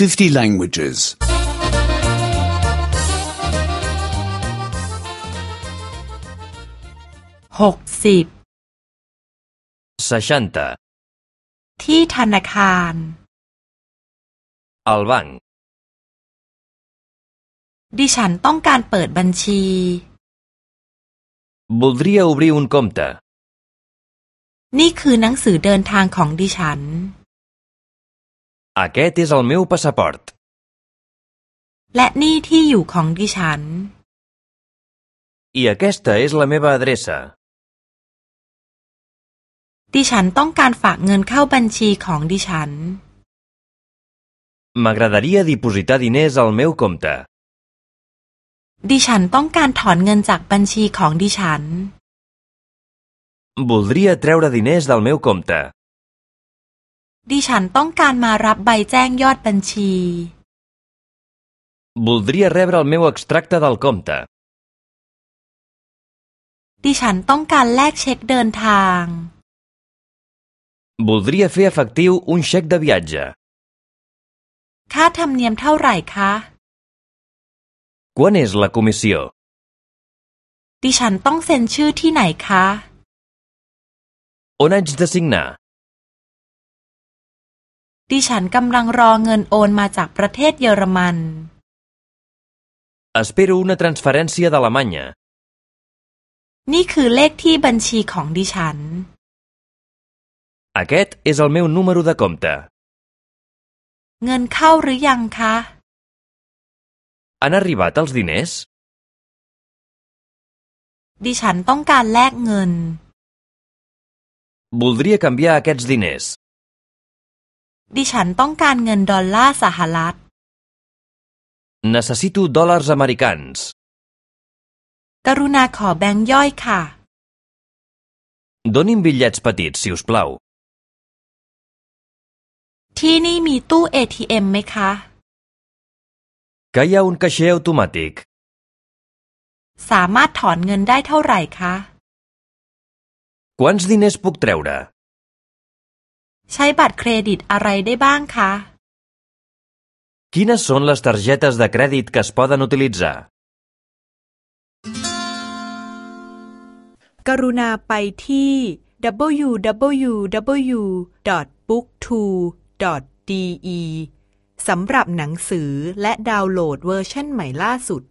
50 languages. หกสิบ 60. ที่ธนาคาร Al banc. ดิฉันต้องการเปิดบัญชี Voldria obrir un compte. นี่คือหนังสือเดินทางของดิฉัน Aquest és el meu passaport. และนี่ที่อยู่ของดิฉัน I aquesta és la meva adreça. ดิฉันต้องการฝากเงินเข้าบัญชีของดิฉัน M'agradaria dipositar diners al meu compte. ดิฉันต้องการถอนเงินจากบัญชีของดิฉัน Voldria treure diners del meu compte. ดิฉันต้องการมารับใบแจ้งยอดบัญชี Voldria rebre el meu extracte del compte. ดิฉันต้องการแลกเช็คเดินทาง Voldria fer efectiu un xec de viatge. ค่าธรรมเนียมเท่าไหร่คะ Quan és la comissió? ดิฉันต้องเซ็นชื่อที่ไหนคะ On haig de signar? ดิฉันกำลังรอเงินโอนมาจากประเทศเยอรมัน Espero una transferència d'Alemanya. นี่คือเลขที่บัญชีของดิฉัน Aquest és el meu número de compte. เงินเข้าหรือยังคะ Han arribat els diners? ดิฉันต้องการแลกเงิน Voldria canviar aquests diners. ดิฉันต้องการเงินดอลลาร์สหรัฐ Necessito dòlars americans. กรุณาขอแบงค์ย่อยค่ะ Doni'm bitllets petits, si us plau. ที่นี่มีตู้ ATM ไหมคะ Que hi ha un caixer automàtic. สามารถถอนเงินได้เท่าไหร่คะ Quants diners puc treure? ใช้บัตรเครดิตอะไรได้บ้างคะ Quines són les targetes de crèdit que es poden utilitzar? กรุณาไปที่ www.booktwo.de สำหรับหนังสือและดาวน์โหลดเวอร์ชันใหม่ล่าสุด